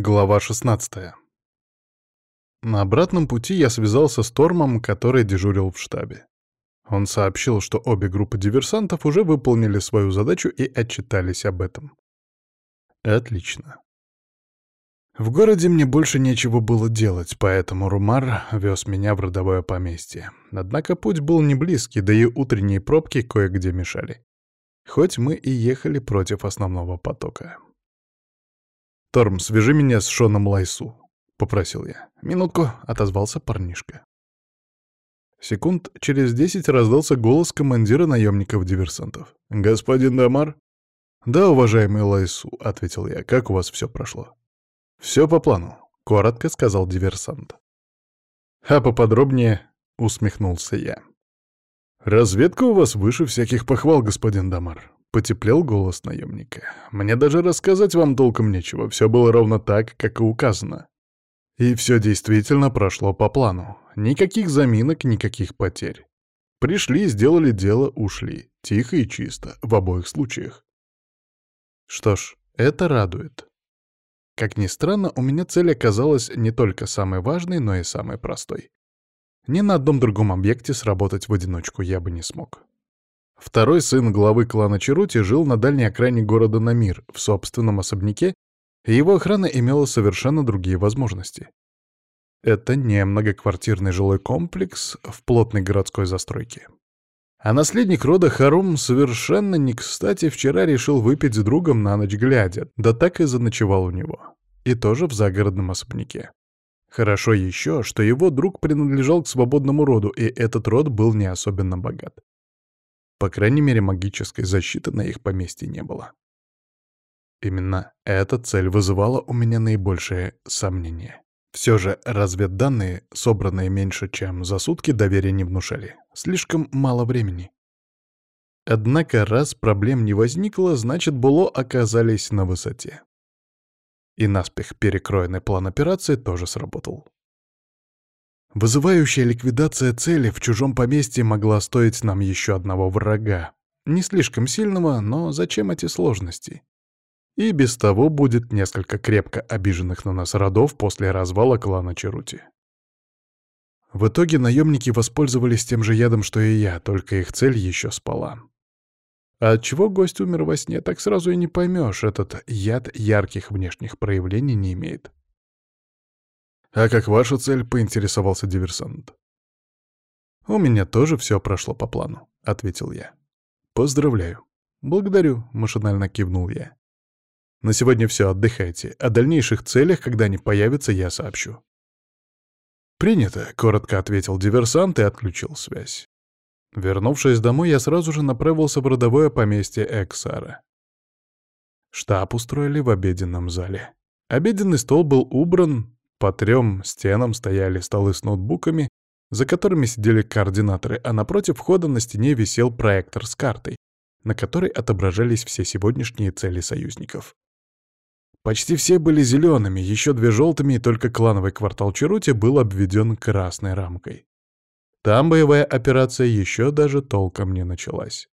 Глава 16 На обратном пути я связался с Тормом, который дежурил в штабе. Он сообщил, что обе группы диверсантов уже выполнили свою задачу и отчитались об этом. Отлично. В городе мне больше нечего было делать, поэтому Румар вез меня в родовое поместье. Однако путь был не близкий, да и утренние пробки кое-где мешали. Хоть мы и ехали против основного потока. «Торм, свяжи меня с Шоном Лайсу», — попросил я. «Минутку», — отозвался парнишка. Секунд через десять раздался голос командира наемников-диверсантов. «Господин Дамар?» «Да, уважаемый Лайсу», — ответил я. «Как у вас все прошло?» «Все по плану», — коротко сказал диверсант. «А поподробнее?» — усмехнулся я. «Разведка у вас выше всяких похвал, господин Дамар. Потеплел голос наемника. «Мне даже рассказать вам толком нечего, все было ровно так, как и указано. И все действительно прошло по плану. Никаких заминок, никаких потерь. Пришли, сделали дело, ушли. Тихо и чисто, в обоих случаях. Что ж, это радует. Как ни странно, у меня цель оказалась не только самой важной, но и самой простой. Ни на одном другом объекте сработать в одиночку я бы не смог. Второй сын главы клана Чарути жил на дальней окраине города Намир, в собственном особняке, и его охрана имела совершенно другие возможности. Это не многоквартирный жилой комплекс в плотной городской застройке. А наследник рода Харум совершенно не кстати вчера решил выпить с другом на ночь глядя, да так и заночевал у него. И тоже в загородном особняке. Хорошо еще, что его друг принадлежал к свободному роду, и этот род был не особенно богат. По крайней мере, магической защиты на их поместье не было. Именно эта цель вызывала у меня наибольшее сомнение. Все же разведданные, собранные меньше, чем за сутки, доверия не внушали. Слишком мало времени. Однако, раз проблем не возникло, значит, Було оказались на высоте. И наспех перекроенный план операции тоже сработал. Вызывающая ликвидация цели в чужом поместье могла стоить нам еще одного врага. Не слишком сильного, но зачем эти сложности? И без того будет несколько крепко обиженных на нас родов после развала клана Чарути. В итоге наемники воспользовались тем же ядом, что и я, только их цель еще спала. А отчего гость умер во сне, так сразу и не поймешь, этот яд ярких внешних проявлений не имеет. «А как ваша цель?» — поинтересовался диверсант. «У меня тоже все прошло по плану», — ответил я. «Поздравляю». «Благодарю», — машинально кивнул я. «На сегодня все, отдыхайте. О дальнейших целях, когда они появятся, я сообщу». «Принято», — коротко ответил диверсант и отключил связь. Вернувшись домой, я сразу же направился в родовое поместье Эксара. Штаб устроили в обеденном зале. Обеденный стол был убран, по трем стенам стояли столы с ноутбуками, за которыми сидели координаторы, а напротив входа на стене висел проектор с картой, на которой отображались все сегодняшние цели союзников. Почти все были зелеными, еще две желтыми, и только клановый квартал Черути был обведен красной рамкой. Там боевая операция еще даже толком не началась.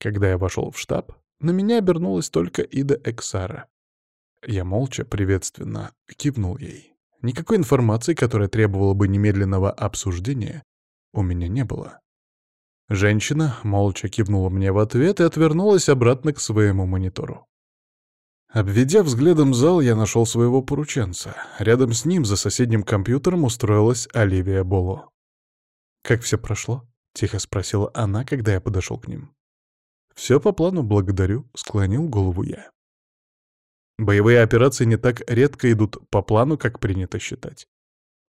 Когда я вошел в штаб, на меня обернулась только Ида Эксара. Я молча, приветственно кивнул ей. Никакой информации, которая требовала бы немедленного обсуждения, у меня не было. Женщина молча кивнула мне в ответ и отвернулась обратно к своему монитору. Обведя взглядом зал, я нашел своего порученца. Рядом с ним, за соседним компьютером, устроилась Оливия Боло. «Как все прошло?» — тихо спросила она, когда я подошел к ним. «Все по плану, благодарю», — склонил голову я. Боевые операции не так редко идут по плану, как принято считать.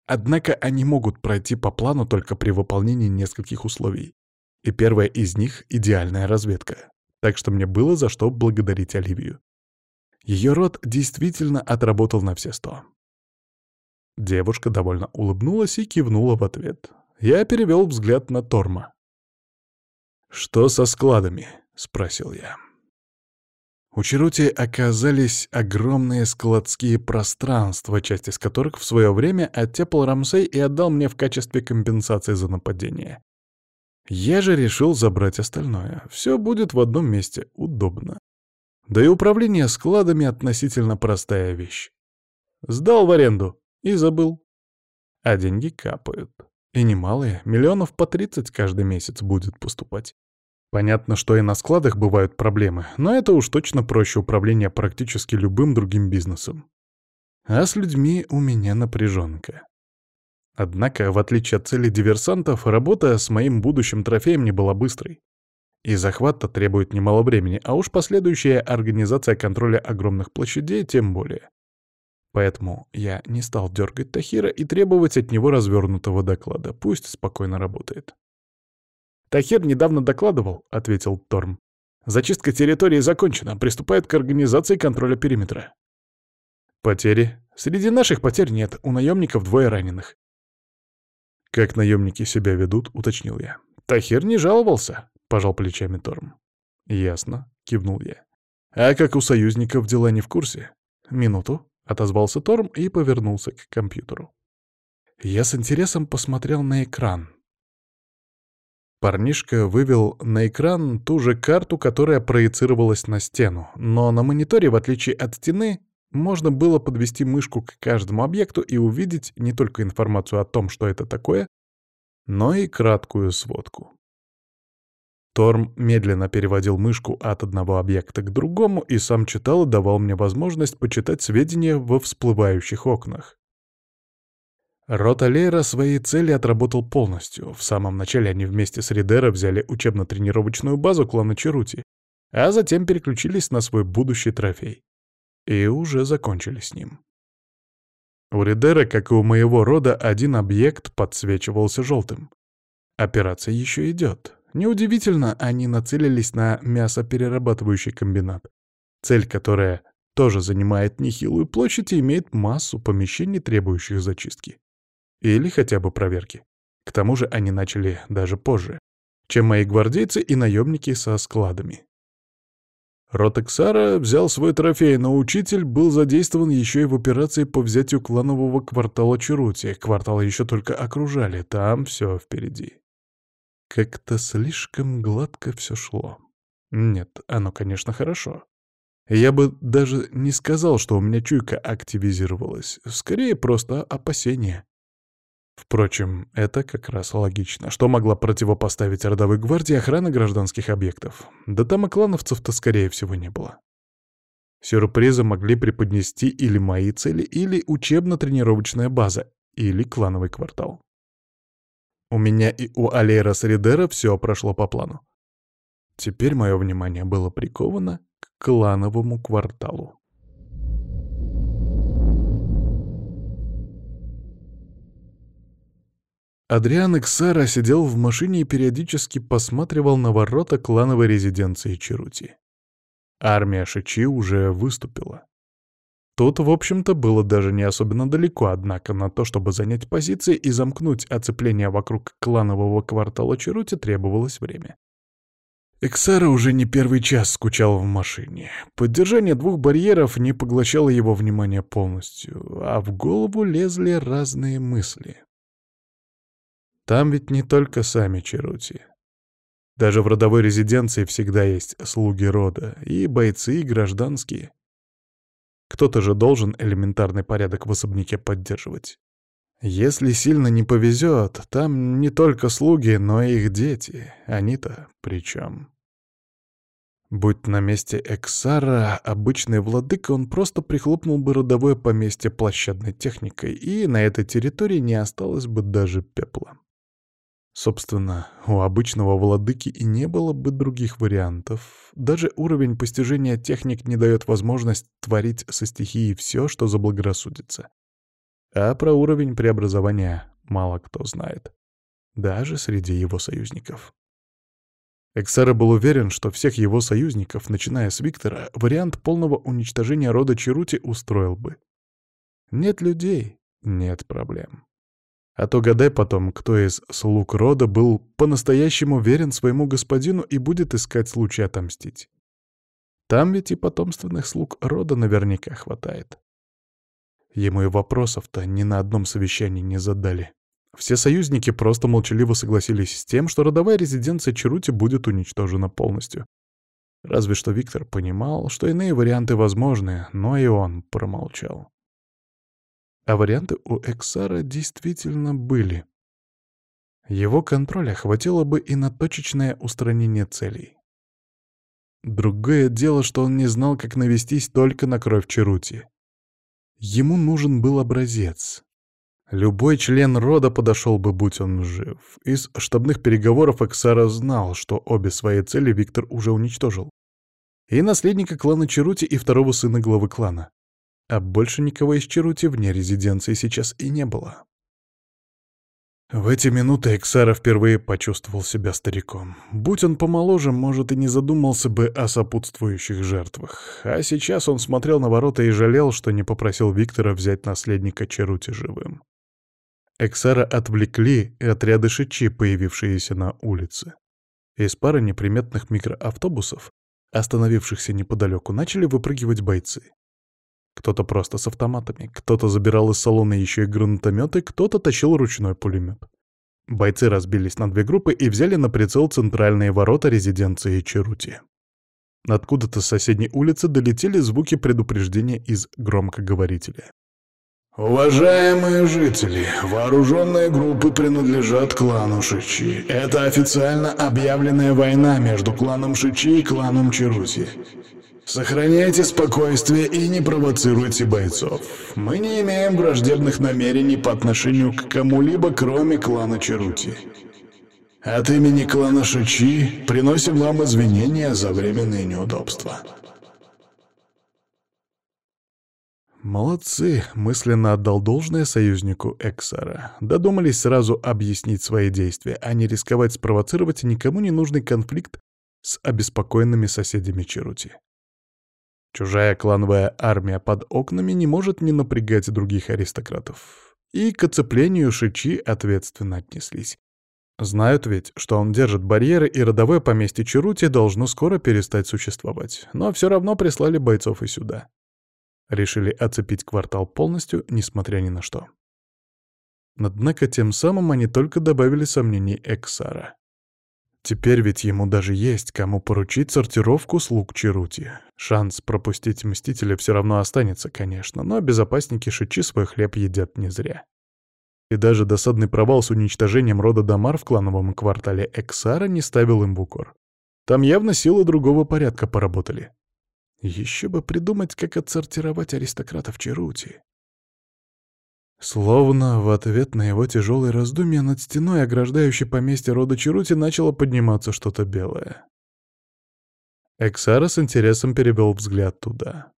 Однако они могут пройти по плану только при выполнении нескольких условий. И первое из них — идеальная разведка. Так что мне было за что благодарить Оливию. Ее род действительно отработал на все сто. Девушка довольно улыбнулась и кивнула в ответ. Я перевел взгляд на Торма. «Что со складами?» — спросил я. У Чарути оказались огромные складские пространства, часть из которых в свое время оттепал Рамсей и отдал мне в качестве компенсации за нападение. Я же решил забрать остальное. Все будет в одном месте, удобно. Да и управление складами относительно простая вещь. Сдал в аренду и забыл. А деньги капают. И немалые, миллионов по 30 каждый месяц будет поступать. Понятно, что и на складах бывают проблемы, но это уж точно проще управления практически любым другим бизнесом. А с людьми у меня напряженка. Однако, в отличие от цели диверсантов, работа с моим будущим трофеем не была быстрой. И захват-то требует немало времени, а уж последующая организация контроля огромных площадей тем более. Поэтому я не стал дергать Тахира и требовать от него развернутого доклада. Пусть спокойно работает. «Тахир недавно докладывал», — ответил Торм. «Зачистка территории закончена. Приступает к организации контроля периметра». «Потери?» «Среди наших потерь нет. У наемников двое раненых». «Как наемники себя ведут?» — уточнил я. «Тахир не жаловался», — пожал плечами Торм. «Ясно», — кивнул я. «А как у союзников дела не в курсе?» «Минуту», — отозвался Торм и повернулся к компьютеру. Я с интересом посмотрел на экран. Парнишка вывел на экран ту же карту, которая проецировалась на стену, но на мониторе, в отличие от стены, можно было подвести мышку к каждому объекту и увидеть не только информацию о том, что это такое, но и краткую сводку. Торм медленно переводил мышку от одного объекта к другому и сам читал и давал мне возможность почитать сведения во всплывающих окнах. Рота Лейра свои цели отработал полностью. В самом начале они вместе с Ридера взяли учебно-тренировочную базу клана Черути, а затем переключились на свой будущий трофей и уже закончили с ним. У Ридера, как и у моего рода, один объект подсвечивался желтым. Операция еще идет. Неудивительно, они нацелились на мясоперерабатывающий комбинат. Цель, которая тоже занимает нехилую площадь и имеет массу помещений, требующих зачистки. Или хотя бы проверки. К тому же они начали даже позже, чем мои гвардейцы и наемники со складами. Ротексара взял свой трофей, но учитель был задействован еще и в операции по взятию кланового квартала Чарути. Кварталы еще только окружали, там все впереди. Как-то слишком гладко все шло. Нет, оно, конечно, хорошо. Я бы даже не сказал, что у меня чуйка активизировалась. Скорее, просто опасение. Впрочем, это как раз логично. Что могла противопоставить родовой гвардии охрана гражданских объектов? Да там и клановцев-то, скорее всего, не было. Сюрпризы могли преподнести или мои цели, или учебно-тренировочная база, или клановый квартал. У меня и у Алейра Сридера все прошло по плану. Теперь мое внимание было приковано к клановому кварталу. Адриан Эксара сидел в машине и периодически посматривал на ворота клановой резиденции Чарути. Армия Шичи уже выступила. Тут, в общем-то, было даже не особенно далеко, однако на то, чтобы занять позиции и замкнуть оцепление вокруг кланового квартала Чарути, требовалось время. Эксара уже не первый час скучал в машине. Поддержание двух барьеров не поглощало его внимание полностью, а в голову лезли разные мысли. Там ведь не только сами Черути. Даже в родовой резиденции всегда есть слуги рода, и бойцы, и гражданские. Кто-то же должен элементарный порядок в особняке поддерживать. Если сильно не повезет, там не только слуги, но и их дети. Они-то при чем? Будь на месте Эксара обычный владыка, он просто прихлопнул бы родовое поместье площадной техникой, и на этой территории не осталось бы даже пепла. Собственно, у обычного владыки и не было бы других вариантов. Даже уровень постижения техник не дает возможность творить со стихией все, что заблагорассудится. А про уровень преобразования мало кто знает. Даже среди его союзников. Эксара был уверен, что всех его союзников, начиная с Виктора, вариант полного уничтожения рода Чарути устроил бы. Нет людей — нет проблем. А то гадай потом, кто из слуг рода был по-настоящему верен своему господину и будет искать случай отомстить. Там ведь и потомственных слуг рода наверняка хватает. Ему и вопросов-то ни на одном совещании не задали. Все союзники просто молчаливо согласились с тем, что родовая резиденция Чарути будет уничтожена полностью. Разве что Виктор понимал, что иные варианты возможны, но и он промолчал. А варианты у Эксара действительно были. Его контроля хватило бы и на точечное устранение целей. Другое дело, что он не знал, как навестись только на кровь Черути. Ему нужен был образец. Любой член рода подошел бы, будь он жив. Из штабных переговоров Эксара знал, что обе свои цели Виктор уже уничтожил. И наследника клана Черути, и второго сына главы клана. А больше никого из Черути вне резиденции сейчас и не было. В эти минуты Эксара впервые почувствовал себя стариком. Будь он помоложе, может, и не задумался бы о сопутствующих жертвах. А сейчас он смотрел на ворота и жалел, что не попросил Виктора взять наследника Чарути живым. Эксара отвлекли и отряды шичи, появившиеся на улице. Из пары неприметных микроавтобусов, остановившихся неподалеку, начали выпрыгивать бойцы. Кто-то просто с автоматами, кто-то забирал из салона еще и гранатометы, кто-то тащил ручной пулемет. Бойцы разбились на две группы и взяли на прицел центральные ворота резиденции Черути. Откуда-то с соседней улицы долетели звуки предупреждения из громкоговорителя. Уважаемые жители, вооруженные группы принадлежат клану Шичи. Это официально объявленная война между кланом Шичи и кланом Черути. Сохраняйте спокойствие и не провоцируйте бойцов. Мы не имеем враждебных намерений по отношению к кому-либо, кроме клана Черути. От имени клана Шичи приносим вам извинения за временные неудобства. Молодцы, мысленно отдал должное союзнику Эксара. Додумались сразу объяснить свои действия, а не рисковать спровоцировать никому не нужный конфликт с обеспокоенными соседями Черути. Чужая клановая армия под окнами не может не напрягать других аристократов. И к оцеплению Шичи ответственно отнеслись. Знают ведь, что он держит барьеры, и родовое поместье Черути должно скоро перестать существовать. Но все равно прислали бойцов и сюда. Решили оцепить квартал полностью, несмотря ни на что. Однако тем самым они только добавили сомнений Эксара. Теперь ведь ему даже есть кому поручить сортировку слуг Чарути. Шанс пропустить Мстителя все равно останется, конечно, но безопасники Шичи свой хлеб едят не зря. И даже досадный провал с уничтожением рода Дамар в клановом квартале Эксара не ставил им в укор. Там явно силы другого порядка поработали. Еще бы придумать, как отсортировать аристократов Черути. Словно в ответ на его тяжелые раздумья над стеной, ограждающей поместье рода Черути, начало подниматься что-то белое. Эксара с интересом перевел взгляд туда.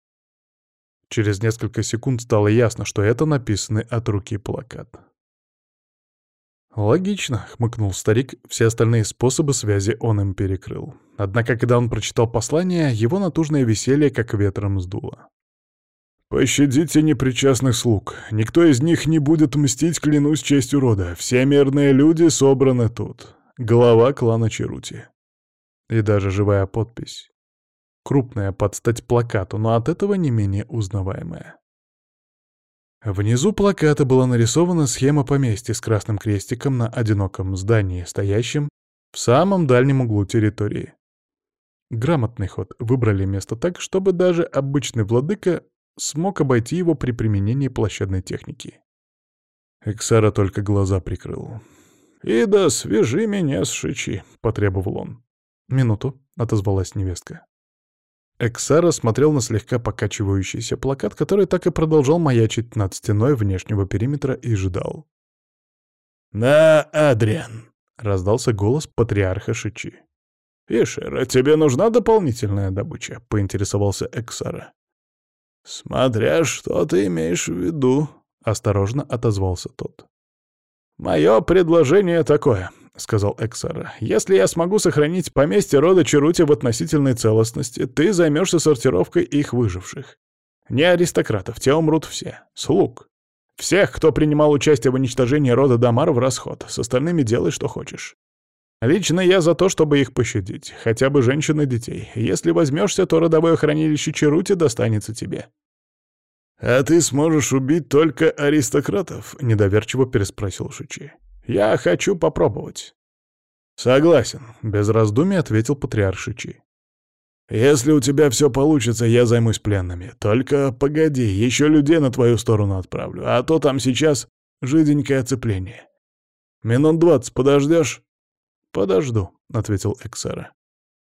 Через несколько секунд стало ясно, что это написанный от руки плакат. «Логично», — хмыкнул старик, все остальные способы связи он им перекрыл. Однако, когда он прочитал послание, его натужное веселье как ветром сдуло. «Пощадите непричастных слуг. Никто из них не будет мстить, клянусь честью рода. Все мирные люди собраны тут. Глава клана Черути». И даже живая подпись. Крупная под стать плакату, но от этого не менее узнаваемая. Внизу плаката была нарисована схема поместья с красным крестиком на одиноком здании, стоящем в самом дальнем углу территории. Грамотный ход. Выбрали место так, чтобы даже обычный владыка смог обойти его при применении площадной техники. Эксара только глаза прикрыл. «Ида, свяжи меня с Шичи», — потребовал он. «Минуту», — отозвалась невестка. Эксара смотрел на слегка покачивающийся плакат, который так и продолжал маячить над стеной внешнего периметра и ждал. «Да, Адриан!» — раздался голос патриарха Шичи. «Ишера, тебе нужна дополнительная добыча?» — поинтересовался Эксара. «Смотря что ты имеешь в виду», — осторожно отозвался тот. «Мое предложение такое. — сказал Эксара. «Если я смогу сохранить поместье рода Черути в относительной целостности, ты займешься сортировкой их выживших. Не аристократов, те умрут все. Слуг. Всех, кто принимал участие в уничтожении рода Дамар в расход. С остальными делай, что хочешь. Лично я за то, чтобы их пощадить. Хотя бы женщин и детей. Если возьмешься, то родовое хранилище Черути достанется тебе». «А ты сможешь убить только аристократов?» — недоверчиво переспросил Шичи. Я хочу попробовать». «Согласен», — без раздумий ответил патриарх Шичи. Если у тебя все получится, я займусь пленными. Только погоди, еще людей на твою сторону отправлю, а то там сейчас жиденькое оцепление. Минут двадцать подождешь? Подожду, ответил Эксера.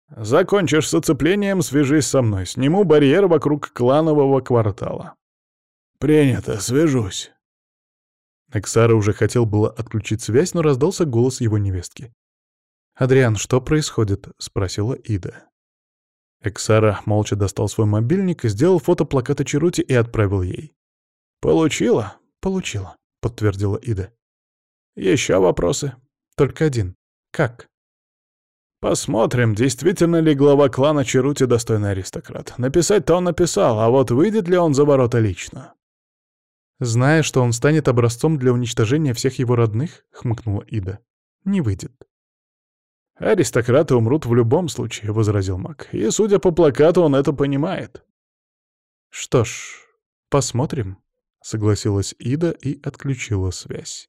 Закончишь с оцеплением, свяжись со мной. Сниму барьер вокруг кланового квартала. Принято, свяжусь. Эксара уже хотел было отключить связь, но раздался голос его невестки. «Адриан, что происходит?» — спросила Ида. Эксара молча достал свой мобильник, сделал фото плаката Чарути и отправил ей. «Получила?» «Получила», — подтвердила Ида. «Еще вопросы?» «Только один. Как?» «Посмотрим, действительно ли глава клана Чарути достойный аристократ. Написать-то он написал, а вот выйдет ли он за ворота лично?» «Зная, что он станет образцом для уничтожения всех его родных», — хмыкнула Ида, — «не выйдет». «Аристократы умрут в любом случае», — возразил маг. «И, судя по плакату, он это понимает». «Что ж, посмотрим», — согласилась Ида и отключила связь.